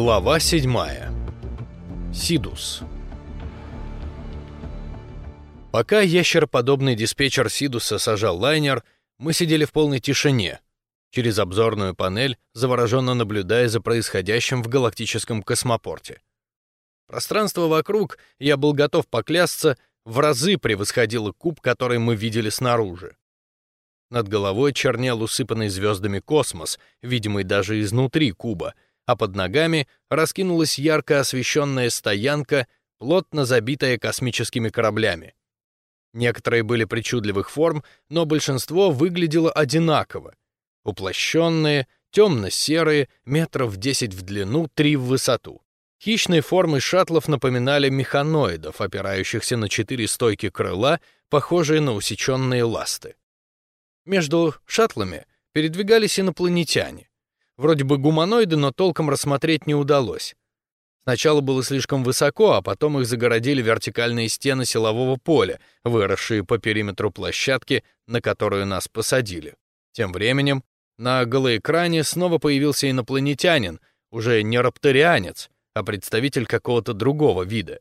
Глава 7. Сидус. Пока ящероподобный диспетчер Сидуса сажал лайнер, мы сидели в полной тишине, через обзорную панель, завороженно наблюдая за происходящим в галактическом космопорте. Пространство вокруг, я был готов поклясться, в разы превосходило куб, который мы видели снаружи. Над головой чернел усыпанный звездами космос, видимый даже изнутри куба, а под ногами раскинулась ярко освещенная стоянка, плотно забитая космическими кораблями. Некоторые были причудливых форм, но большинство выглядело одинаково. Уплощенные, темно-серые, метров 10 в длину, 3 в высоту. Хищные формы шаттлов напоминали механоидов, опирающихся на четыре стойки крыла, похожие на усеченные ласты. Между шаттлами передвигались инопланетяне. Вроде бы гуманоиды, но толком рассмотреть не удалось. Сначала было слишком высоко, а потом их загородили вертикальные стены силового поля, выросшие по периметру площадки, на которую нас посадили. Тем временем на голоэкране снова появился инопланетянин, уже не рапторианец, а представитель какого-то другого вида.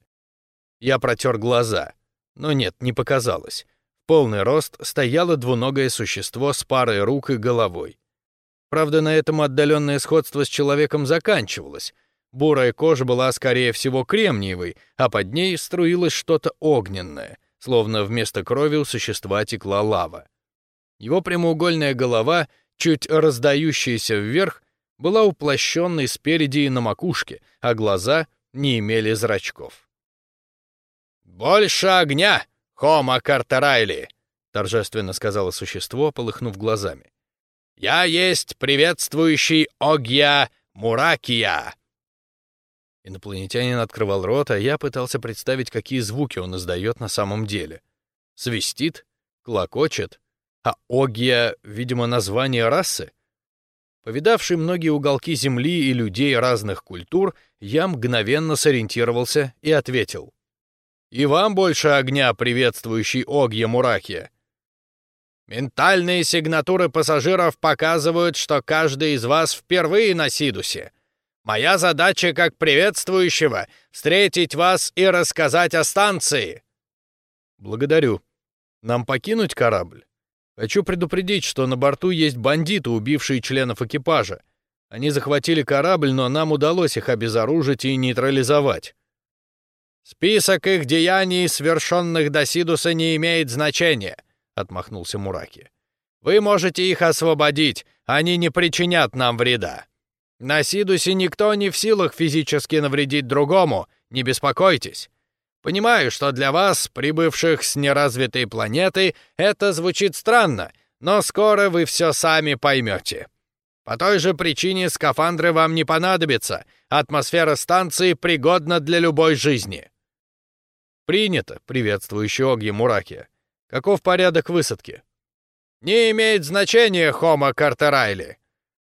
Я протер глаза, но нет, не показалось полный рост стояло двуногое существо с парой рук и головой. Правда, на этом отдаленное сходство с человеком заканчивалось. Бурая кожа была, скорее всего, кремниевой, а под ней струилось что-то огненное, словно вместо крови у существа текла лава. Его прямоугольная голова, чуть раздающаяся вверх, была уплощенной спереди и на макушке, а глаза не имели зрачков. «Больше огня!» «Хома Картерайли!» — торжественно сказала существо, полыхнув глазами. «Я есть приветствующий Огья Муракия!» Инопланетянин открывал рот, а я пытался представить, какие звуки он издает на самом деле. Свистит, клокочет, а Огья, видимо, название расы. Повидавший многие уголки Земли и людей разных культур, я мгновенно сориентировался и ответил. И вам больше огня, приветствующий Огье Мурахи. Ментальные сигнатуры пассажиров показывают, что каждый из вас впервые на Сидусе. Моя задача как приветствующего — встретить вас и рассказать о станции. Благодарю. Нам покинуть корабль? Хочу предупредить, что на борту есть бандиты, убившие членов экипажа. Они захватили корабль, но нам удалось их обезоружить и нейтрализовать. «Список их деяний, совершенных до Сидуса, не имеет значения», — отмахнулся Мураки. «Вы можете их освободить, они не причинят нам вреда. На Сидусе никто не в силах физически навредить другому, не беспокойтесь. Понимаю, что для вас, прибывших с неразвитой планеты, это звучит странно, но скоро вы все сами поймете. По той же причине скафандры вам не понадобятся, атмосфера станции пригодна для любой жизни». «Принято», — приветствующий Оги Мураки. «Каков порядок высадки?» «Не имеет значения, Хома Картерайли.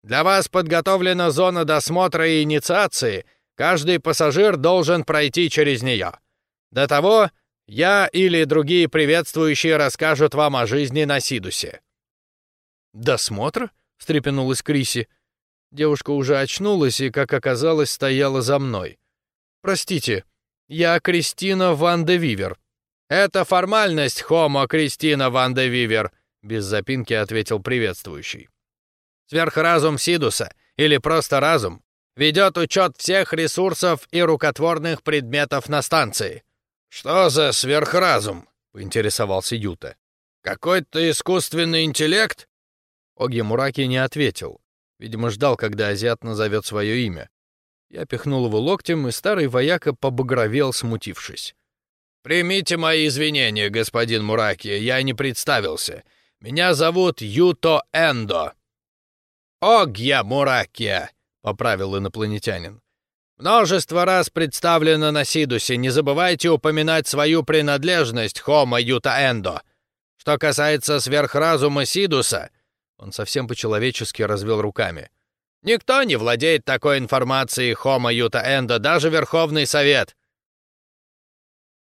Для вас подготовлена зона досмотра и инициации, каждый пассажир должен пройти через нее. До того я или другие приветствующие расскажут вам о жизни на Сидусе». «Досмотр?» — встрепенулась Криси. Девушка уже очнулась и, как оказалось, стояла за мной. «Простите, я Кристина Ван де Вивер». «Это формальность, Хомо Кристина Ван де Вивер», — без запинки ответил приветствующий. «Сверхразум Сидуса, или просто разум, ведет учет всех ресурсов и рукотворных предметов на станции». «Что за сверхразум?» — поинтересовался Юта. «Какой-то искусственный интеллект?» Оги Мураки не ответил. Видимо, ждал, когда азиат назовет свое имя. Я пихнул его локтем, и старый вояка побагровел, смутившись. «Примите мои извинения, господин Мураки, я не представился. Меня зовут Юто Эндо». «Огья Муракия», — поправил инопланетянин. «Множество раз представлено на Сидусе, не забывайте упоминать свою принадлежность, Хома Юта Эндо. Что касается сверхразума Сидуса...» Он совсем по-человечески развел руками. Никто не владеет такой информацией Хома Юта Энда, даже Верховный Совет.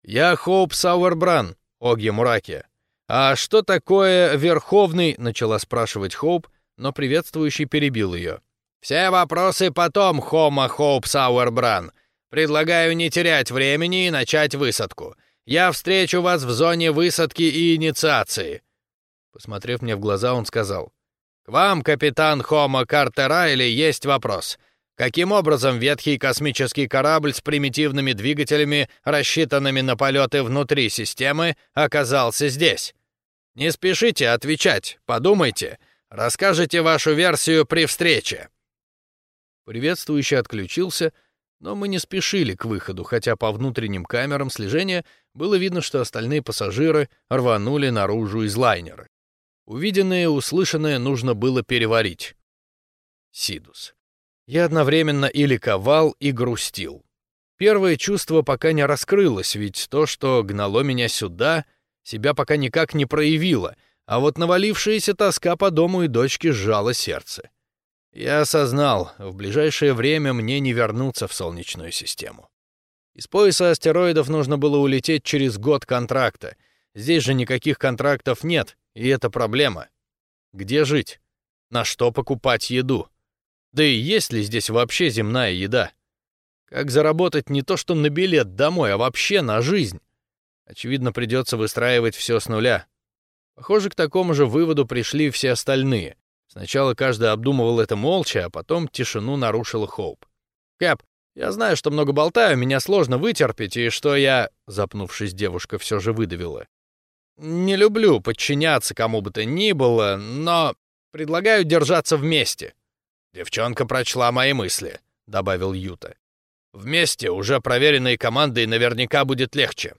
Я Хоуп Сауэрбран, Оги Мураки. А что такое Верховный, начала спрашивать Хоуп, но приветствующий перебил ее. «Все вопросы потом, Хома Хоуп Сауэрбран. Предлагаю не терять времени и начать высадку. Я встречу вас в зоне высадки и инициации». Посмотрев мне в глаза, он сказал. «К вам, капитан Хома Картерайли, есть вопрос. Каким образом ветхий космический корабль с примитивными двигателями, рассчитанными на полеты внутри системы, оказался здесь? Не спешите отвечать, подумайте. Расскажите вашу версию при встрече». Приветствующий отключился, но мы не спешили к выходу, хотя по внутренним камерам слежения было видно, что остальные пассажиры рванули наружу из лайнера. Увиденное и услышанное нужно было переварить. Сидус. Я одновременно и ликовал, и грустил. Первое чувство пока не раскрылось, ведь то, что гнало меня сюда, себя пока никак не проявило, а вот навалившаяся тоска по дому и дочке сжала сердце. Я осознал, в ближайшее время мне не вернуться в Солнечную систему. Из пояса астероидов нужно было улететь через год контракта. Здесь же никаких контрактов нет, и это проблема. Где жить? На что покупать еду? Да и есть ли здесь вообще земная еда? Как заработать не то что на билет домой, а вообще на жизнь? Очевидно, придется выстраивать все с нуля. Похоже, к такому же выводу пришли все остальные. Сначала каждый обдумывал это молча, а потом тишину нарушила Хоуп. «Кэп, я знаю, что много болтаю, меня сложно вытерпеть, и что я...» Запнувшись, девушка все же выдавила. Не люблю подчиняться кому бы то ни было, но предлагаю держаться вместе. Девчонка прочла мои мысли, добавил Юта. Вместе уже проверенной командой наверняка будет легче.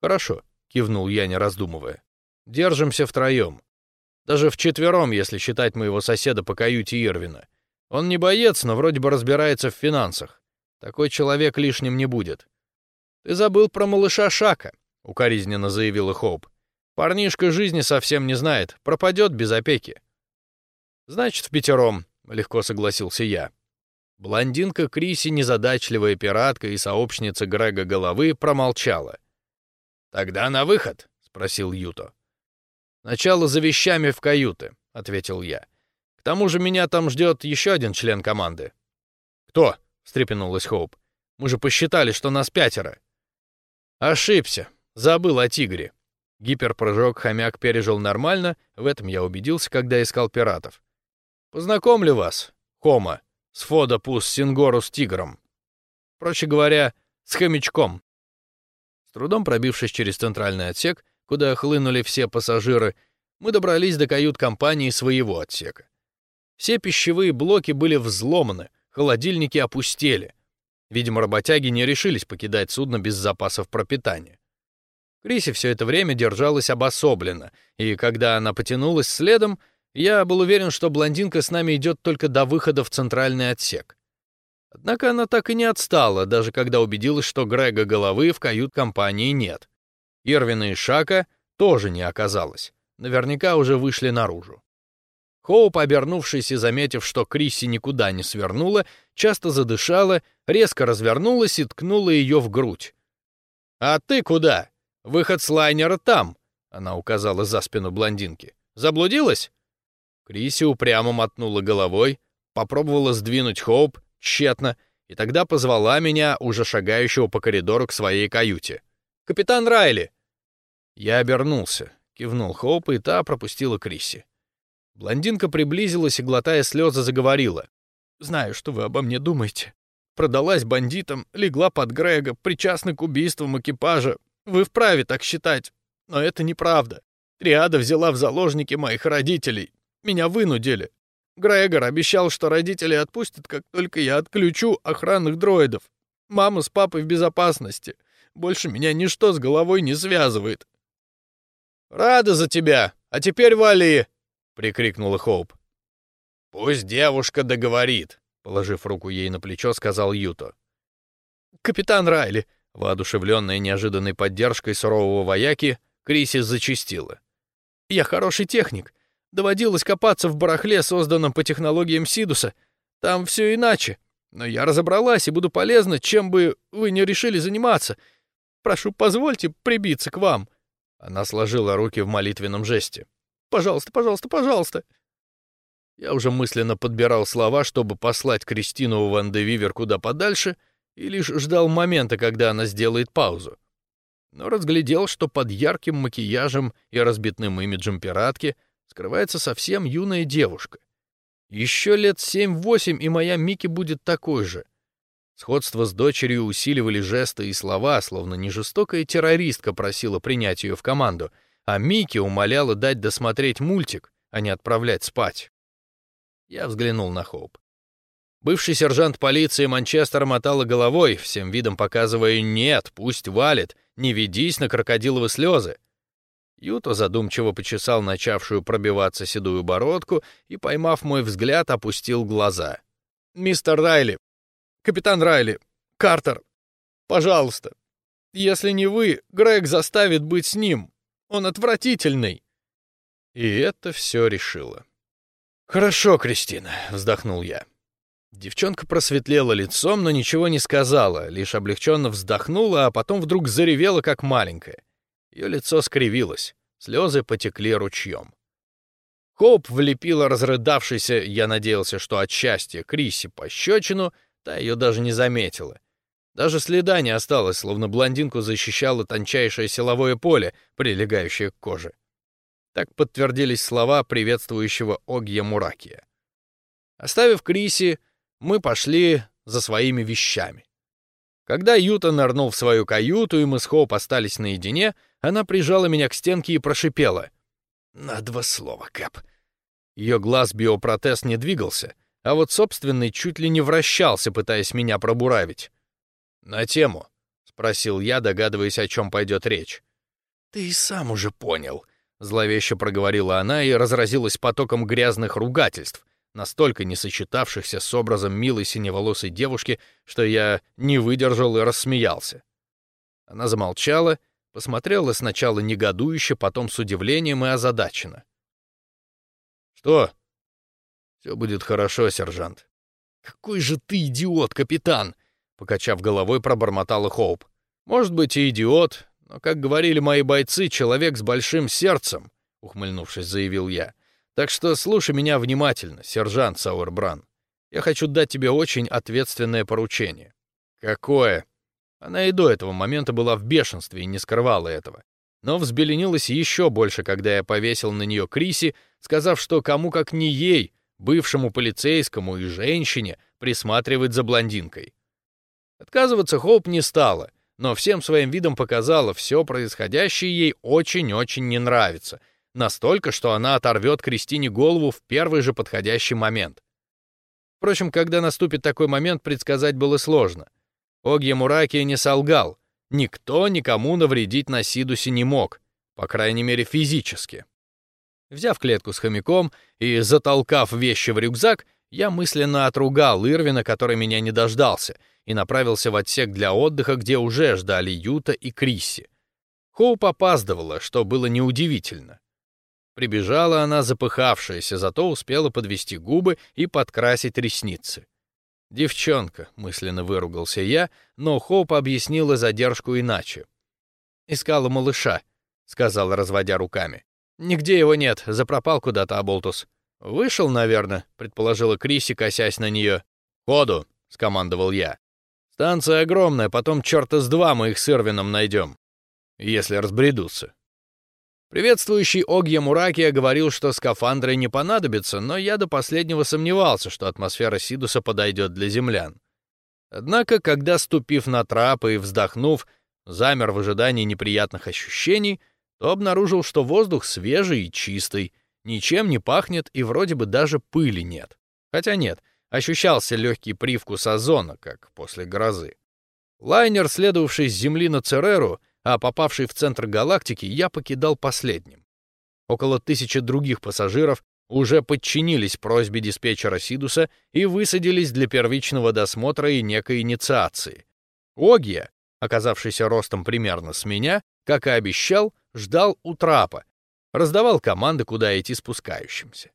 Хорошо, кивнул я, не раздумывая. Держимся втроем. Даже вчетвером, если считать моего соседа по каюте Ирвина. Он не боец, но вроде бы разбирается в финансах. Такой человек лишним не будет. Ты забыл про малыша Шака, укоризненно заявила Хоуп. Парнишка жизни совсем не знает, пропадет без опеки. Значит, в пятером, легко согласился я. Блондинка Криси, незадачливая пиратка и сообщница Грега Головы, промолчала. «Тогда на выход», — спросил Юто. «Начало за вещами в каюты», — ответил я. «К тому же меня там ждет еще один член команды». «Кто?» — встрепенулась Хоуп. «Мы же посчитали, что нас пятеро». «Ошибся. Забыл о тигре. Гиперпрыжок хомяк пережил нормально, в этом я убедился, когда искал пиратов. Познакомлю вас, Хома, с Фода Пус Сингору с тигром. Проще говоря, с хомячком. С трудом пробившись через центральный отсек, куда хлынули все пассажиры, мы добрались до кают-компании своего отсека. Все пищевые блоки были взломаны, холодильники опустели. Видимо, работяги не решились покидать судно без запасов пропитания. Криси все это время держалась обособленно, и когда она потянулась следом, я был уверен, что блондинка с нами идет только до выхода в центральный отсек. Однако она так и не отстала, даже когда убедилась, что Грега головы в кают-компании нет. Ирвина и Шака тоже не оказалось. Наверняка уже вышли наружу. Хоуп, обернувшись и заметив, что Крисси никуда не свернула, часто задышала, резко развернулась и ткнула ее в грудь. «А ты куда?» Выход с лайнера там, она указала за спину блондинки. Заблудилась? Криси упрямо мотнула головой, попробовала сдвинуть Хоуп тщетно, и тогда позвала меня, уже шагающего по коридору к своей каюте. «Капитан Райли!» Я обернулся, кивнул Хоуп, и та пропустила Криси. Блондинка приблизилась и, глотая слезы, заговорила. «Знаю, что вы обо мне думаете. Продалась бандитам, легла под Грега, причастна к убийствам экипажа, вы вправе так считать, но это неправда. Триада взяла в заложники моих родителей. Меня вынудили. Грегор обещал, что родители отпустят, как только я отключу охранных дроидов. Мама с папой в безопасности. Больше меня ничто с головой не связывает. «Рада за тебя! А теперь вали!» — прикрикнула Хоуп. «Пусть девушка договорит», — положив руку ей на плечо, сказал Юто. «Капитан Райли, Воодушевленная неожиданной поддержкой сурового вояки, Крисис зачастила. «Я хороший техник. Доводилось копаться в барахле, созданном по технологиям Сидуса. Там все иначе. Но я разобралась и буду полезна, чем бы вы не решили заниматься. Прошу, позвольте прибиться к вам». Она сложила руки в молитвенном жесте. «Пожалуйста, пожалуйста, пожалуйста». Я уже мысленно подбирал слова, чтобы послать Кристину Ван де Вивер куда подальше, и лишь ждал момента, когда она сделает паузу. Но разглядел, что под ярким макияжем и разбитным имиджем пиратки скрывается совсем юная девушка. Еще лет семь-восемь, и моя Мики будет такой же. Сходство с дочерью усиливали жесты и слова, словно не жестокая террористка просила принять ее в команду, а Мики умоляла дать досмотреть мультик, а не отправлять спать. Я взглянул на Хоуп. Бывший сержант полиции Манчестера мотала головой, всем видом показывая «нет, пусть валит, не ведись на крокодиловы слезы». Юто задумчиво почесал начавшую пробиваться седую бородку и, поймав мой взгляд, опустил глаза. «Мистер Райли, Капитан Райли, Картер, пожалуйста. Если не вы, Грег заставит быть с ним. Он отвратительный. И это все решило. Хорошо, Кристина, вздохнул я. Девчонка просветлела лицом, но ничего не сказала, лишь облегченно вздохнула, а потом вдруг заревела, как маленькая. Ее лицо скривилось, слезы потекли ручьем. Хоуп влепила разрыдавшийся, я надеялся, что от счастья, Криси пощечину — Та ее даже не заметила. Даже следа не осталось, словно блондинку защищало тончайшее силовое поле, прилегающее к коже. Так подтвердились слова приветствующего Огья Муракия. Оставив Криси, мы пошли за своими вещами. Когда Юта нырнул в свою каюту, и мы с Хоуп остались наедине, она прижала меня к стенке и прошипела. «На два слова, Кэп». Ее глаз биопротез не двигался, а вот собственный чуть ли не вращался, пытаясь меня пробуравить. «На тему?» — спросил я, догадываясь, о чем пойдет речь. «Ты и сам уже понял», — зловеще проговорила она и разразилась потоком грязных ругательств, настолько не сочетавшихся с образом милой синеволосой девушки, что я не выдержал и рассмеялся. Она замолчала, посмотрела сначала негодующе, потом с удивлением и озадаченно. «Что?» Все будет хорошо, сержант. Какой же ты идиот, капитан, покачав головой, пробормотала Хоуп. Может быть, и идиот, но, как говорили мои бойцы, человек с большим сердцем, ухмыльнувшись, заявил я. Так что слушай меня внимательно, сержант Сауэрбран. Я хочу дать тебе очень ответственное поручение. Какое? Она и до этого момента была в бешенстве и не скрывала этого. Но взбеленилась еще больше, когда я повесил на нее Криси, сказав, что кому как не ей бывшему полицейскому и женщине присматривать за блондинкой. Отказываться Хоуп не стала, но всем своим видом показала, все происходящее ей очень-очень не нравится, настолько, что она оторвет Кристине голову в первый же подходящий момент. Впрочем, когда наступит такой момент, предсказать было сложно. Огья Мураки не солгал. Никто никому навредить на Сидусе не мог, по крайней мере физически. Взяв клетку с хомяком и затолкав вещи в рюкзак, я мысленно отругал Ирвина, который меня не дождался, и направился в отсек для отдыха, где уже ждали Юта и Крисси. Хоуп опаздывала, что было неудивительно. Прибежала она запыхавшаяся, зато успела подвести губы и подкрасить ресницы. «Девчонка», — мысленно выругался я, но Хоуп объяснила задержку иначе. «Искала малыша», — сказала, разводя руками. «Нигде его нет, запропал куда-то Аболтус». «Вышел, наверное», — предположила Криси, косясь на нее. «Ходу», — скомандовал я. «Станция огромная, потом черта с два мы их с Ирвином найдем, если разбредутся». Приветствующий Огья Муракия говорил, что скафандры не понадобятся, но я до последнего сомневался, что атмосфера Сидуса подойдет для землян. Однако, когда, ступив на трапы и вздохнув, замер в ожидании неприятных ощущений, то обнаружил, что воздух свежий и чистый, ничем не пахнет и вроде бы даже пыли нет. Хотя нет, ощущался легкий привкус озона, как после грозы. Лайнер, следовавший с Земли на Цереру, а попавший в центр галактики, я покидал последним. Около тысячи других пассажиров уже подчинились просьбе диспетчера Сидуса и высадились для первичного досмотра и некой инициации. Огия, оказавшийся ростом примерно с меня, как и обещал, ждал у трапа, раздавал команды, куда идти спускающимся.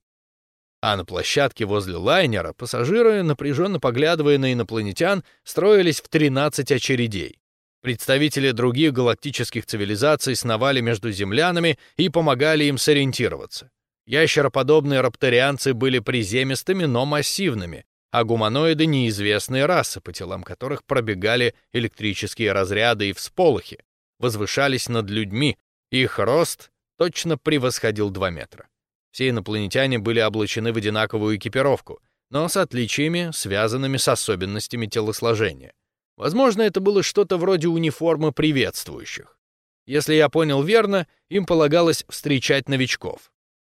А на площадке возле лайнера пассажиры, напряженно поглядывая на инопланетян, строились в 13 очередей. Представители других галактических цивилизаций сновали между землянами и помогали им сориентироваться. Ящероподобные рапторианцы были приземистыми, но массивными, а гуманоиды — неизвестные расы, по телам которых пробегали электрические разряды и всполохи, возвышались над людьми, их рост точно превосходил 2 метра. Все инопланетяне были облачены в одинаковую экипировку, но с отличиями, связанными с особенностями телосложения. Возможно, это было что-то вроде униформы приветствующих. Если я понял верно, им полагалось встречать новичков.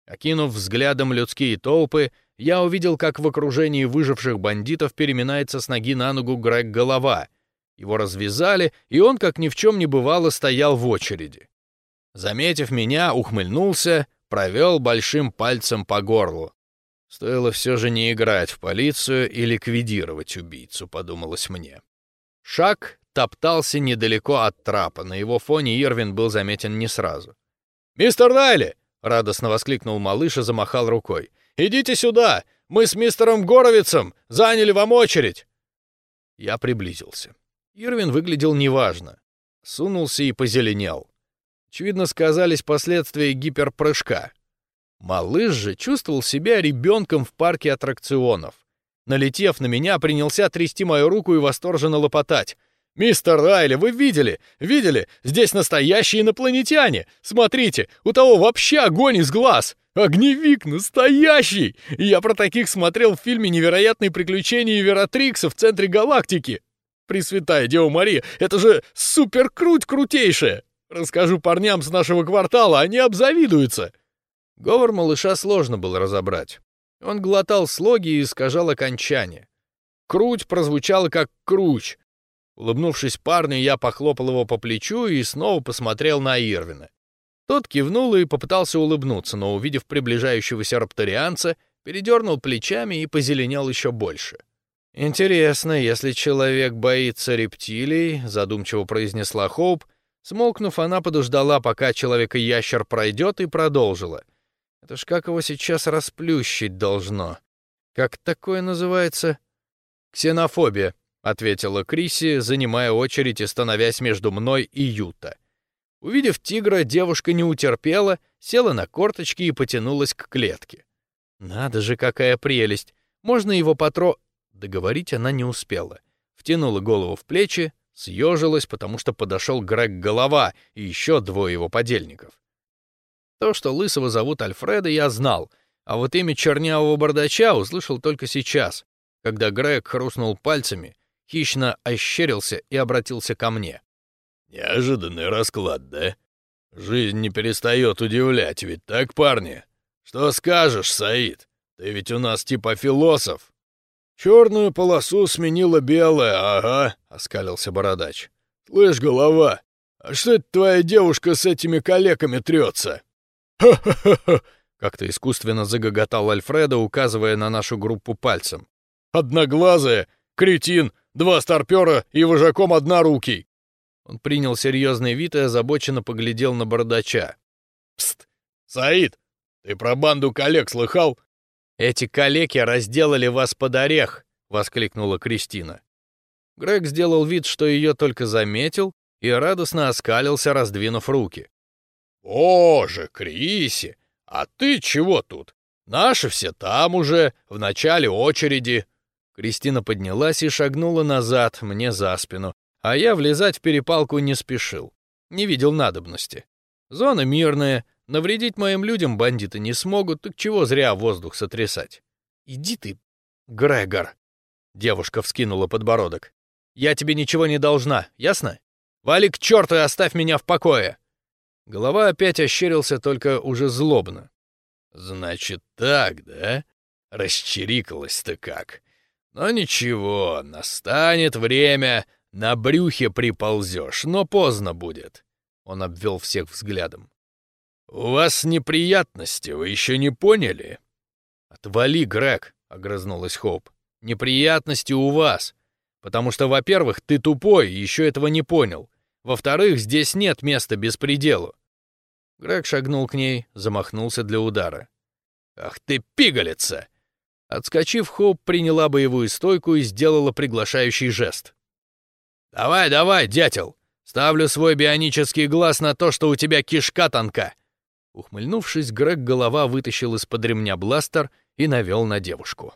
Окинув взглядом людские толпы, я увидел, как в окружении выживших бандитов переминается с ноги на ногу Грег Голова. Его развязали, и он, как ни в чем не бывало, стоял в очереди. Заметив меня, ухмыльнулся, провел большим пальцем по горлу. Стоило все же не играть в полицию и ликвидировать убийцу, подумалось мне. Шаг топтался недалеко от трапа, на его фоне Ирвин был заметен не сразу. «Мистер Райли!» — радостно воскликнул малыш и замахал рукой. «Идите сюда! Мы с мистером Горовицем заняли вам очередь!» Я приблизился. Ирвин выглядел неважно. Сунулся и позеленел. Очевидно, сказались последствия гиперпрыжка. Малыш же чувствовал себя ребенком в парке аттракционов. Налетев на меня, принялся трясти мою руку и восторженно лопотать. «Мистер Райли, вы видели? Видели? Здесь настоящие инопланетяне! Смотрите, у того вообще огонь из глаз! Огневик настоящий! Я про таких смотрел в фильме «Невероятные приключения Вератрикса» в центре галактики! Пресвятая Дева Мария, это же супер-круть крутейшая! Расскажу парням с нашего квартала, они обзавидуются!» Говор малыша сложно было разобрать. Он глотал слоги и искажал окончание. Круть прозвучала как круч, Улыбнувшись парню, я похлопал его по плечу и снова посмотрел на Ирвина. Тот кивнул и попытался улыбнуться, но, увидев приближающегося рапторианца, передернул плечами и позеленел еще больше. «Интересно, если человек боится рептилий», — задумчиво произнесла Хоуп, смолкнув, она подождала, пока человека-ящер пройдет, и продолжила. «Это ж как его сейчас расплющить должно? Как такое называется?» «Ксенофобия», — ответила Криси, занимая очередь и становясь между мной и Юта. Увидев тигра, девушка не утерпела, села на корточки и потянулась к клетке. «Надо же, какая прелесть! Можно его потро...» Договорить она не успела. Втянула голову в плечи, съежилась, потому что подошел Грег Голова и еще двое его подельников. То, что Лысого зовут Альфреда, я знал, а вот имя чернявого бардача услышал только сейчас, когда Грег хрустнул пальцами хищно ощерился и обратился ко мне. «Неожиданный расклад, да? Жизнь не перестает удивлять, ведь так, парни? Что скажешь, Саид? Ты ведь у нас типа философ». «Черную полосу сменила белая, ага», — оскалился бородач. «Слышь, голова, а что это твоя девушка с этими калеками трется?» «Ха-ха-ха!» — как-то искусственно загоготал Альфреда, указывая на нашу группу пальцем. «Одноглазая, кретин, Два старпера и вожаком однорукий!» Он принял серьезный вид и озабоченно поглядел на бардача. «Пст! Саид, ты про банду коллег слыхал?» «Эти калеки разделали вас под орех!» — воскликнула Кристина. Грег сделал вид, что ее только заметил, и радостно оскалился, раздвинув руки. «Боже, Криси, а ты чего тут? Наши все там уже, в начале очереди. Кристина поднялась и шагнула назад, мне за спину, а я влезать в перепалку не спешил. Не видел надобности. Зона мирная, навредить моим людям бандиты не смогут, так чего зря воздух сотрясать. Иди ты, Грегор. Девушка вскинула подбородок. Я тебе ничего не должна, ясно? Вали к черту и оставь меня в покое. Голова опять ощерился, только уже злобно. Значит так, да? Расчирикалась-то как. Но ничего, настанет время, на брюхе приползешь, но поздно будет. Он обвел всех взглядом. У вас неприятности, вы еще не поняли? Отвали, Грег, огрызнулась Хоуп. Неприятности у вас. Потому что, во-первых, ты тупой и еще этого не понял. Во-вторых, здесь нет места беспределу. Грег шагнул к ней, замахнулся для удара. «Ах ты, пигалица! Отскочив, Хоуп приняла боевую стойку и сделала приглашающий жест. «Давай, давай, дятел! Ставлю свой бионический глаз на то, что у тебя кишка тонка. Ухмыльнувшись, Грег голова вытащил из-под ремня бластер и навел на девушку.